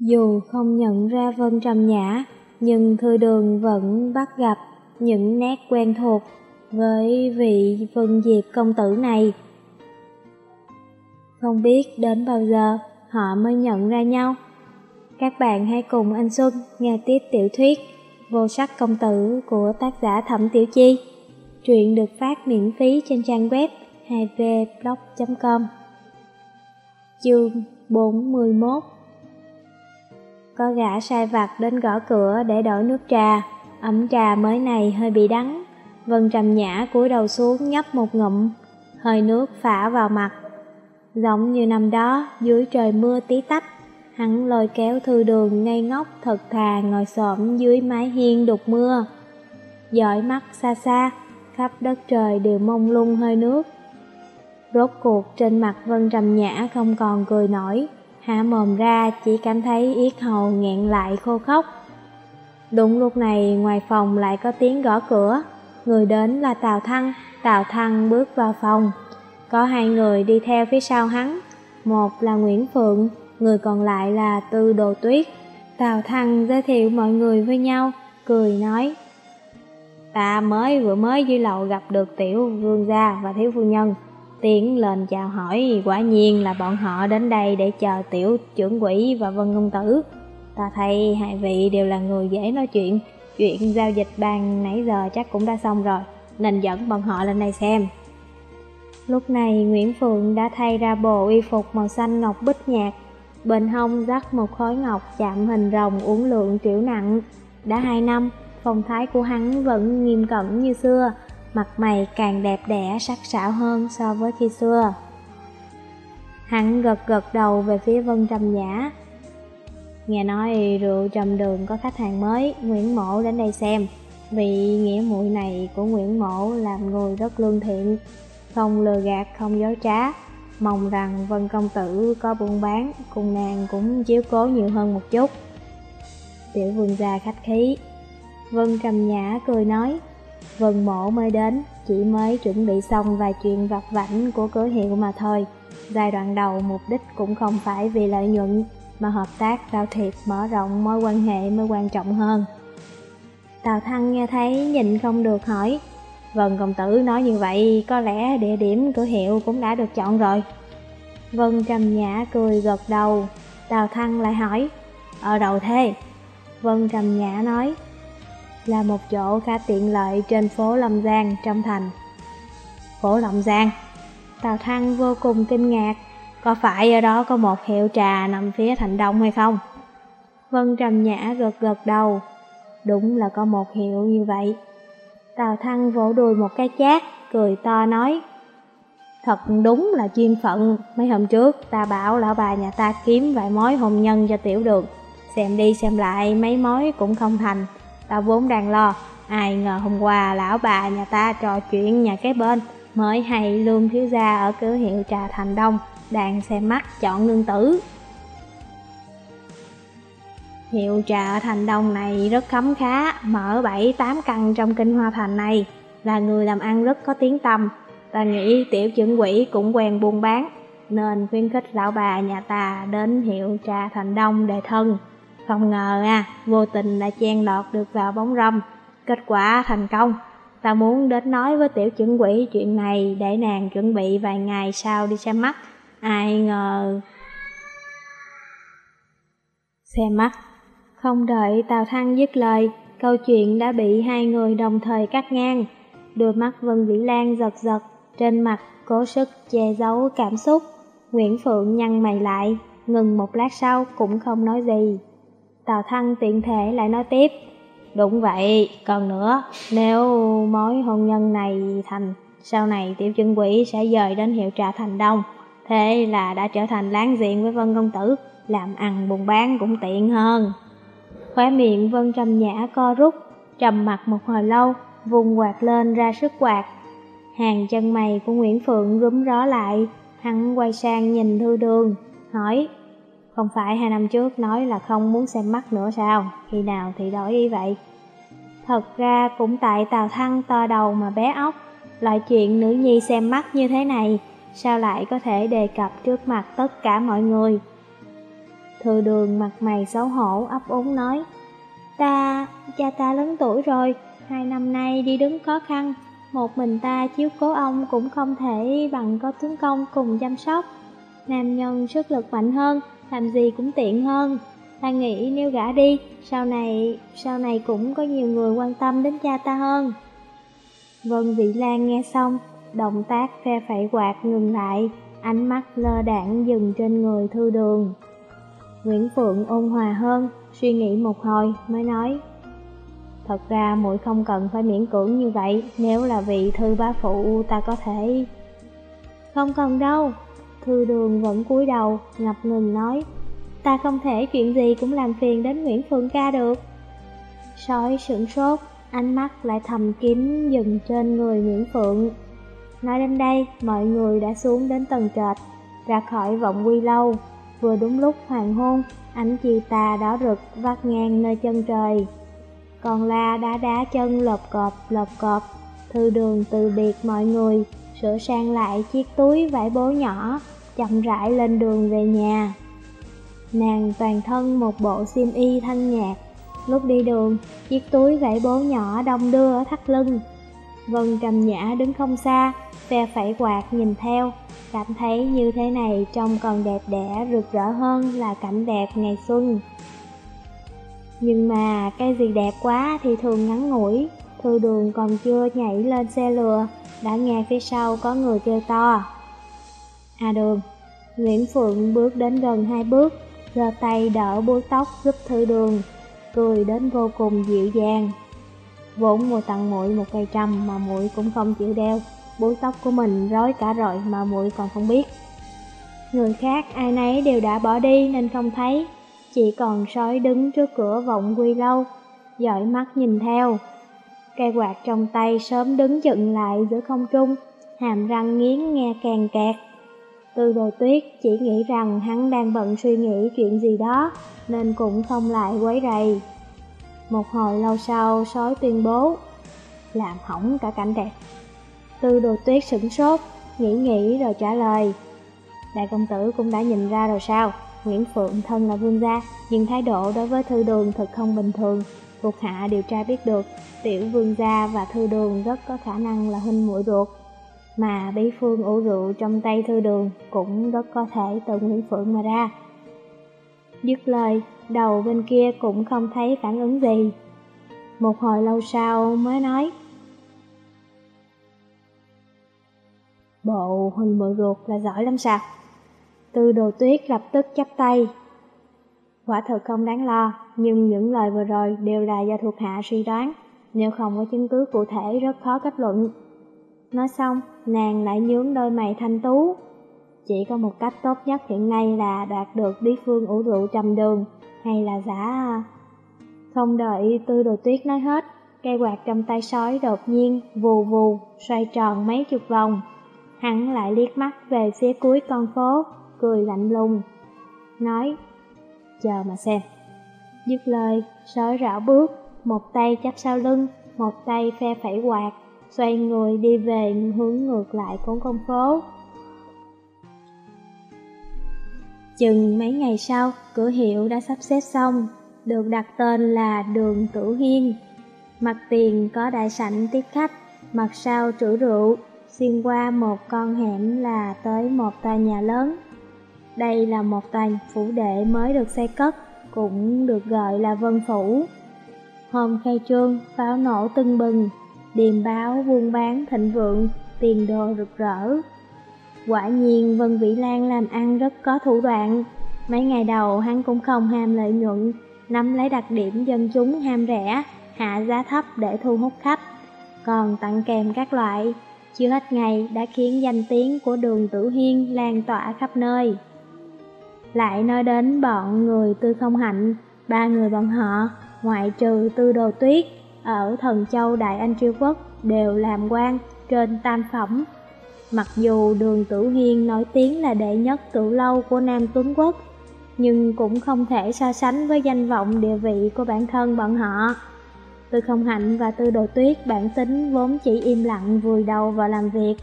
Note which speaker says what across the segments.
Speaker 1: Dù không nhận ra Vân Trầm Nhã, nhưng Thư Đường vẫn bắt gặp những nét quen thuộc với vị Vân Diệp công tử này. Không biết đến bao giờ họ mới nhận ra nhau. Các bạn hãy cùng anh Xuân nghe tiếp tiểu thuyết Vô sắc công tử của tác giả Thẩm Tiểu Chi. Truyện được phát miễn phí trên trang web 2vblog.com Chương 41 có gã sai vặt đến gõ cửa để đổi nước trà, ấm trà mới này hơi bị đắng. Vân trầm nhã cúi đầu xuống nhấp một ngụm, hơi nước phả vào mặt. Giống như năm đó, dưới trời mưa tí tách, hắn lôi kéo thư đường ngây ngốc thật thà ngồi xổm dưới mái hiên đục mưa. Dõi mắt xa xa, khắp đất trời đều mông lung hơi nước. Rốt cuộc trên mặt Vân Trầm Nhã không còn cười nổi, hạ mồm ra chỉ cảm thấy yết hầu nghẹn lại khô khóc. Đúng lúc này ngoài phòng lại có tiếng gõ cửa, người đến là Tào Thăng, Tào Thăng bước vào phòng. Có hai người đi theo phía sau hắn, một là Nguyễn Phượng, người còn lại là Tư Đồ Tuyết. Tào Thăng giới thiệu mọi người với nhau, cười nói Ta mới vừa mới dưới lầu gặp được tiểu vương gia và thiếu phu nhân Tiến lên chào hỏi. Quả nhiên là bọn họ đến đây để chờ tiểu trưởng quỷ và vân công tử. Ta thấy hai vị đều là người dễ nói chuyện. Chuyện giao dịch bàn nãy giờ chắc cũng đã xong rồi Nên dẫn bọn họ lên đây xem. Lúc này Nguyễn Phượng đã thay ra bộ y phục màu xanh ngọc bích nhạt. Bên hông dắt một khối ngọc chạm hình rồng uốn lượn kiểu nặng. Đã hai năm, phong thái của hắn vẫn nghiêm cẩn như xưa. Mặt mày càng đẹp đẽ sắc sảo hơn so với khi xưa Hắn gật gật đầu về phía Vân Trầm Nhã Nghe nói rượu trầm đường có khách hàng mới, Nguyễn Mộ đến đây xem. Vị nghĩa muội này của Nguyễn Mộ làm người rất lương thiện, không lừa gạt, không dối trá. Mong rằng Vân Công Tử có buôn bán, cùng nàng cũng chiếu cố nhiều hơn một chút. Tiểu vương gia khách khí. Vân trầm nhã cười nói, Vân mộ mới đến, chỉ mới chuẩn bị xong vài chuyện vặt vảnh của cửa hiệu mà thôi. Giai đoạn đầu mục đích cũng không phải vì lợi nhuận, mà hợp tác giao thiệp mở rộng mối quan hệ mới quan trọng hơn. Tào Thăng nghe thấy nhìn không được hỏi, Vân công tử nói như vậy, có lẽ địa điểm cửa hiệu cũng đã được chọn rồi. Vân trầm nhã cười gật đầu, Tào Thăng lại hỏi, ở đâu thế? Vân trầm nhã nói, là một chỗ khá tiện lợi trên phố Lâm Giang trong thành. Phố Lâm Giang? Tào Thăng vô cùng kinh ngạc, có phải ở đó có một hiệu trà nằm phía thành đông hay không? Vân Trầm Nhã gật gật đầu, đúng là có một hiệu như vậy. Tào Thăng vỗ đùi một cái chát, cười to nói, Thật đúng là chuyên phận, mấy hôm trước ta bảo lão bà nhà ta kiếm vài mối hôn nhân cho tiểu đường. Xem đi xem lại mấy mối cũng không thành, ta vốn đang lo, ai ngờ hôm qua lão bà nhà ta trò chuyện nhà cái bên, mới hay lương thiếu gia ở cửa hiệu trà thành đông, đang xem mắt chọn nương tử. Hiệu trà ở thành đông này rất khấm khá, mở 7-8 căn trong kinh hoa thành này, là người làm ăn rất có tiếng tăm. Ta nghĩ tiểu trưởng quỷ cũng quen buôn bán, nên khuyến khích lão bà nhà ta đến hiệu trà thành đông đề thân. Không ngờ à, vô tình đã chen lọt được vào bóng râm, kết quả thành công. Ta muốn đến nói với tiểu chuẩn quỷ chuyện này để nàng chuẩn bị vài ngày sau đi xem mắt. Ai ngờ... Xem mắt Không đợi Tào Thăng dứt lời, câu chuyện đã bị hai người đồng thời cắt ngang. Đôi mắt Vân Vĩ Lan giật giật, trên mặt cố sức che giấu cảm xúc. Nguyễn Phượng nhăn mày lại, ngừng một lát sau cũng không nói gì. Tào Thăng tiện thể lại nói tiếp, Đúng vậy, còn nữa, nếu mối hôn nhân này thành, sau này tiểu chân quỷ sẽ dời đến hiệu trà thành đông. Thế là đã trở thành láng giềng với Vân Công Tử, làm ăn buôn bán cũng tiện hơn. Khóe miệng Vân Trầm Nhã co rút, trầm mặt một hồi lâu, vùng quạt lên ra sức quạt. Hàng chân mày của Nguyễn Phượng rúm ró lại, hắn quay sang nhìn Thư Đường, hỏi, không phải hai năm trước nói là không muốn xem mắt nữa sao, khi nào thì đổi đi vậy? Thật ra cũng tại Tào Thăng to đầu mà bé ốc, loại chuyện nữ nhi xem mắt như thế này, sao lại có thể đề cập trước mặt tất cả mọi người. thừa đường mặt mày xấu hổ ấp úng nói Ta, cha ta lớn tuổi rồi, hai năm nay đi đứng khó khăn Một mình ta chiếu cố ông cũng không thể bằng có tướng công cùng chăm sóc Nam nhân sức lực mạnh hơn, làm gì cũng tiện hơn. Ta nghĩ nếu gã đi, sau này, sau này cũng có nhiều người quan tâm đến cha ta hơn. Vân Vị Lan nghe xong, động tác phe phẩy quạt ngừng lại, ánh mắt lơ đảng dừng trên người thư đường. Nguyễn Phượng ôn hòa hơn, suy nghĩ một hồi mới nói Thật ra muội không cần phải miễn cưỡng như vậy, nếu là vị thư bá phụ ta có thể... Không cần đâu, thư đường vẫn cúi đầu, ngập ngừng nói Ta không thể chuyện gì cũng làm phiền đến Nguyễn Phượng ca được Sói sửng sốt, ánh mắt lại thầm kín dừng trên người Nguyễn Phượng. Nói đến đây, mọi người đã xuống đến tầng trệt, ra khỏi vọng quy lâu. Vừa đúng lúc hoàng hôn, ánh chi tà đỏ rực vắt ngang nơi chân trời. Còn la đá đá chân lộp cọp lộp cọp, thư đường từ biệt mọi người, sửa sang lại chiếc túi vải bố nhỏ, chậm rãi lên đường về nhà. Nàng toàn thân một bộ xiêm y thanh nhạt, Lúc đi đường, chiếc túi vải bố nhỏ đông đưa ở thắt lưng. Vân trầm nhã đứng không xa, phe phẩy quạt nhìn theo, cảm thấy như thế này trông còn đẹp đẽ rực rỡ hơn là cảnh đẹp ngày xuân. Nhưng mà cái gì đẹp quá thì thường ngắn ngủi, thư đường còn chưa nhảy lên xe lừa, đã nghe phía sau có người kêu to. À đường, Nguyễn Phượng bước đến gần hai bước, giơ tay đỡ búi tóc giúp thư đường, cười đến vô cùng dịu dàng. Vốn mua tặng muội một cây trăm mà muội cũng không chịu đeo, búi tóc của mình rối cả rồi mà muội còn không biết. Người khác ai nấy đều đã bỏ đi nên không thấy, chỉ còn sói đứng trước cửa vọng quy lâu, dõi mắt nhìn theo. Cây quạt trong tay sớm đứng dựng lại giữa không trung, hàm răng nghiến nghe càng kẹt. Tư đồ tuyết chỉ nghĩ rằng hắn đang bận suy nghĩ chuyện gì đó, nên cũng không lại quấy rầy. Một hồi lâu sau, sói tuyên bố, làm hỏng cả cảnh đẹp. Tư đồ tuyết sửng sốt, nghĩ nghĩ rồi trả lời. Đại công tử cũng đã nhìn ra rồi sao? Nguyễn Phượng thân là vương gia, nhưng thái độ đối với thư đường thật không bình thường. Thuộc hạ điều tra biết được, tiểu vương gia và thư đường rất có khả năng là huynh muội ruột mà bí phương ủ rượu trong tay thư đường cũng rất có thể từ Nguyễn Phượng mà ra. Dứt lời, đầu bên kia cũng không thấy phản ứng gì. Một hồi lâu sau mới nói Bộ huynh muội ruột là giỏi lắm sao? Tư đồ tuyết lập tức chắp tay. Quả thực không đáng lo, nhưng những lời vừa rồi đều là do thuộc hạ suy đoán. Nếu không có chứng cứ cụ thể rất khó kết luận. Nói xong, nàng lại nhướng đôi mày thanh tú. Chỉ có một cách tốt nhất hiện nay là đạt được bí phương ủ rượu trầm đường, hay là giả... À. Không đợi tư đồ tuyết nói hết, cây quạt trong tay sói đột nhiên vù vù xoay tròn mấy chục vòng. Hắn lại liếc mắt về phía cuối con phố, cười lạnh lùng, nói, chờ mà xem. Dứt lời, sói rảo bước, một tay chắp sau lưng, một tay phe phẩy quạt, xoay người đi về hướng ngược lại của con phố. Chừng mấy ngày sau, cửa hiệu đã sắp xếp xong, được đặt tên là Đường Tử Hiên. Mặt tiền có đại sảnh tiếp khách, mặt sau trữ rượu, xuyên qua một con hẻm là tới một tòa nhà lớn. Đây là một tòa phủ đệ mới được xây cất, cũng được gọi là Vân Phủ. Hôm khai trương, pháo nổ tưng bừng, điềm báo buôn bán thịnh vượng, tiền đồ rực rỡ. Quả nhiên Vân Vĩ Lan làm ăn rất có thủ đoạn. Mấy ngày đầu hắn cũng không ham lợi nhuận, nắm lấy đặc điểm dân chúng ham rẻ, hạ giá thấp để thu hút khách. Còn tặng kèm các loại, chưa hết ngày đã khiến danh tiếng của đường Tử Hiên lan tỏa khắp nơi. Lại nói đến bọn người tư không hạnh, ba người bọn họ, ngoại trừ tư đồ tuyết, ở Thần Châu Đại Anh Triều Quốc đều làm quan trên tam phẩm. Mặc dù đường Tử Hiên nổi tiếng là đệ nhất tử lâu của Nam Tuấn Quốc, nhưng cũng không thể so sánh với danh vọng địa vị của bản thân bọn họ. Tư Không Hạnh và Tư Đồ Tuyết bản tính vốn chỉ im lặng vùi đầu vào làm việc,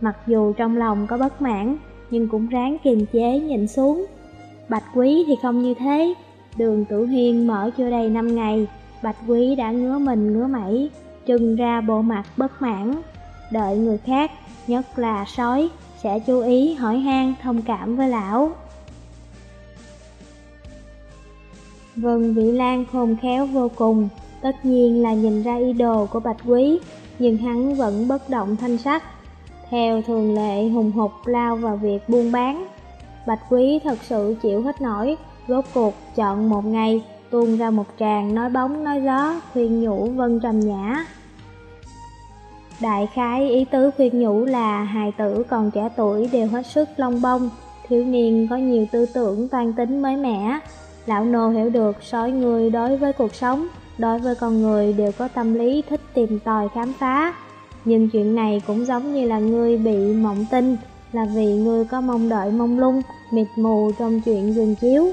Speaker 1: mặc dù trong lòng có bất mãn, nhưng cũng ráng kiềm chế nhìn xuống. Bạch Quý thì không như thế. Đường Tử Hiên mở chưa đầy 5 ngày, Bạch Quý đã ngứa mình ngứa mẩy, trừng ra bộ mặt bất mãn. Đợi người khác, nhất là sói, sẽ chú ý hỏi han thông cảm với lão. Vân Vĩ Lan khôn khéo vô cùng, tất nhiên là nhìn ra ý đồ của Bạch Quý, nhưng hắn vẫn bất động thanh sắc. Theo thường lệ hùng hục lao vào việc buôn bán. Bạch Quý thật sự chịu hết nổi, rốt cuộc chọn một ngày, tuôn ra một tràng nói bóng nói gió, khuyên nhủ Vân Trầm Nhã. Đại khái ý tứ khuyên nhủ là hài tử còn trẻ tuổi đều hết sức long bông, thiếu niên có nhiều tư tưởng toan tính mới mẻ. Lão nô hiểu được sói người đối với cuộc sống, đối với con người đều có tâm lý thích tìm tòi khám phá. Nhưng chuyện này cũng giống như là ngươi bị mộng tinh, là vì ngươi có mong đợi mong lung, mịt mù trong chuyện dừng chiếu.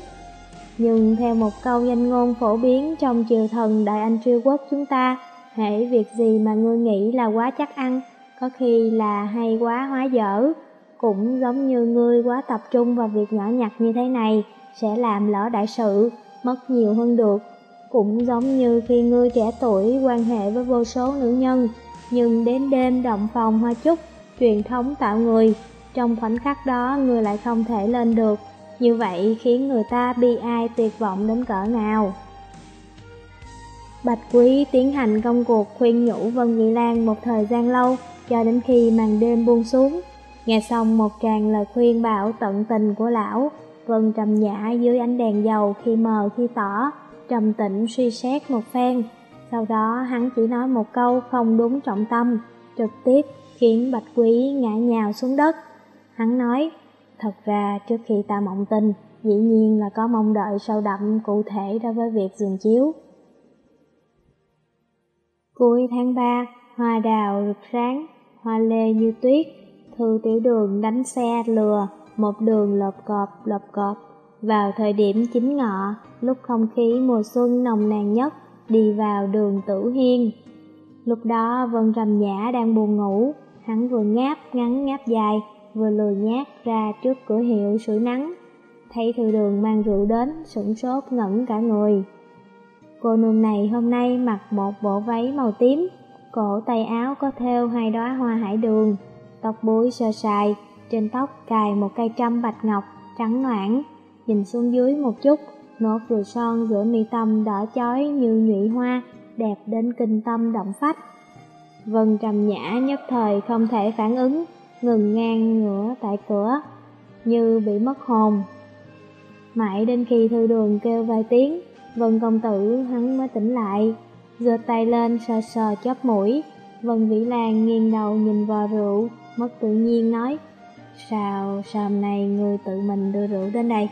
Speaker 1: Nhưng theo một câu danh ngôn phổ biến trong triều thần Đại Anh Triều Quốc chúng ta, hễ việc gì mà ngươi nghĩ là quá chắc ăn, có khi là hay quá hóa dở. Cũng giống như ngươi quá tập trung vào việc nhỏ nhặt như thế này, sẽ làm lỡ đại sự, mất nhiều hơn được. Cũng giống như khi ngươi trẻ tuổi quan hệ với vô số nữ nhân, nhưng đến đêm động phòng hoa chúc, truyền thống tạo người, trong khoảnh khắc đó người lại không thể lên được, như vậy khiến người ta bi ai tuyệt vọng đến cỡ nào. Bạch Quý tiến hành công cuộc khuyên nhủ Vân vị Lan một thời gian lâu, cho đến khi màn đêm buông xuống. Nghe xong một tràng lời khuyên bảo tận tình của lão, Vân trầm nhã dưới ánh đèn dầu khi mờ khi tỏ, trầm tĩnh suy xét một phen. Sau đó hắn chỉ nói một câu không đúng trọng tâm, trực tiếp khiến Bạch Quý ngã nhào xuống đất. Hắn nói, thật ra trước khi ta mộng tình, dĩ nhiên là có mong đợi sâu đậm cụ thể đối với việc giường chiếu. Cuối tháng 3, hoa đào rực sáng, hoa lê như tuyết, thư tiểu đường đánh xe lừa, một đường lộp cọp lộp cọp. Vào thời điểm chính ngọ, lúc không khí mùa xuân nồng nàn nhất, đi vào đường tử hiên. Lúc đó Vân rầm Nhã đang buồn ngủ, hắn vừa ngáp ngắn ngáp dài, vừa lười nhát ra trước cửa hiệu sưởi nắng. Thấy thư đường mang rượu đến, sửng sốt ngẩn cả người. Cô nương này hôm nay mặc một bộ váy màu tím, cổ tay áo có thêu hai đóa hoa hải đường, tóc búi sơ sài, trên tóc cài một cây trăm bạch ngọc trắng noãn, nhìn xuống dưới một chút, nốt ruồi son giữa mi tâm đỏ chói như nhụy hoa, đẹp đến kinh tâm động phách. Vân trầm nhã nhất thời không thể phản ứng, ngừng ngang ngửa tại cửa, như bị mất hồn. Mãi đến khi thư đường kêu vài tiếng, Vân công tử hắn mới tỉnh lại, giơ tay lên sờ sờ chóp mũi. Vân Vĩ Lan nghiêng đầu nhìn vào rượu, mất tự nhiên nói, Sao, sao này người tự mình đưa rượu đến đây?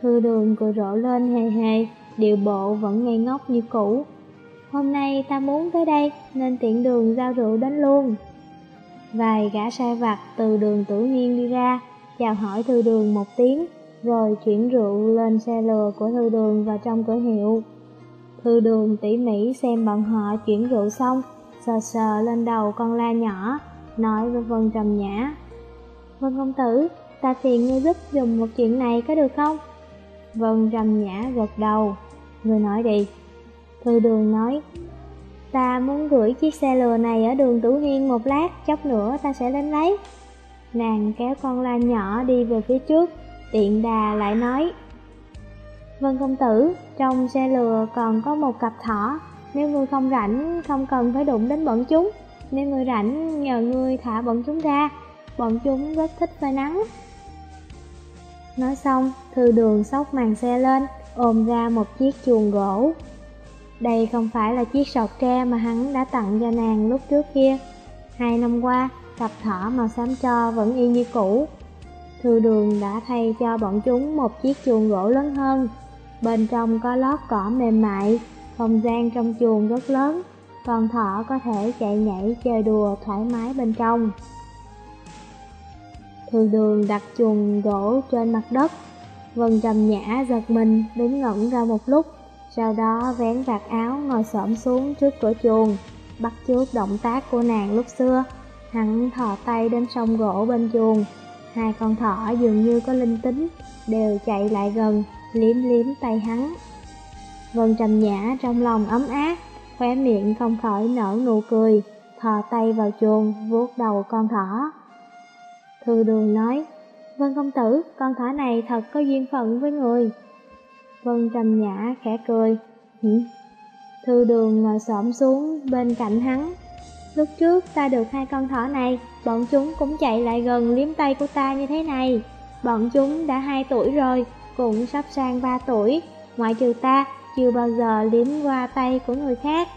Speaker 1: Thư đường cười rộ lên hề hề, điệu bộ vẫn ngây ngốc như cũ. Hôm nay ta muốn tới đây, nên tiện đường giao rượu đến luôn. Vài gã sai vặt từ đường tử nhiên đi ra, chào hỏi thư đường một tiếng, rồi chuyển rượu lên xe lừa của thư đường vào trong cửa hiệu. Thư đường tỉ mỉ xem bọn họ chuyển rượu xong, sờ sờ lên đầu con la nhỏ, nói với Vân Trầm Nhã. Vân công tử, ta phiền ngươi giúp dùng một chuyện này có được không? Vân Trầm Nhã gật đầu, ngươi nói đi. Thư đường nói, ta muốn gửi chiếc xe lừa này ở đường Tử Hiên một lát, chốc nữa ta sẽ đến lấy. Nàng kéo con la nhỏ đi về phía trước, tiện đà lại nói. Vân công tử, trong xe lừa còn có một cặp thỏ. Nếu ngươi không rảnh, không cần phải đụng đến bọn chúng. Nếu ngươi rảnh, nhờ ngươi thả bọn chúng ra. Bọn chúng rất thích phơi nắng. Nói xong, thư đường xốc màn xe lên Ôm ra một chiếc chuồng gỗ. Đây không phải là chiếc sọt tre mà hắn đã tặng cho nàng lúc trước kia. Hai năm qua, cặp thỏ màu xám cho vẫn y như cũ. Thư đường đã thay cho bọn chúng một chiếc chuồng gỗ lớn hơn. Bên trong có lót cỏ mềm mại, không gian trong chuồng rất lớn, con thỏ có thể chạy nhảy chơi đùa thoải mái bên trong. Thư đường đặt chuồng gỗ trên mặt đất, Vân trầm nhã giật mình đứng ngẩn ra một lúc, sau đó vén vạt áo ngồi xổm xuống trước cửa chuồng, bắt chước động tác của nàng lúc xưa. Hắn thò tay đến sông gỗ bên chuồng, Hai con thỏ dường như có linh tính, đều chạy lại gần, liếm liếm tay hắn. Vân Trầm Nhã trong lòng ấm áp, khóe miệng không khỏi nở nụ cười, thò tay vào chuồng, vuốt đầu con thỏ. Thư đường nói, Vân công tử, con thỏ này thật có duyên phận với người. Vân Trầm Nhã khẽ cười, Hử? Thư đường ngồi xổm xuống bên cạnh hắn. Lúc trước ta được hai con thỏ này, bọn chúng cũng chạy lại gần liếm tay của ta như thế này. Bọn chúng đã 2 tuổi rồi, cũng sắp sang 3 tuổi, ngoại trừ ta, chưa bao giờ liếm qua tay của người khác.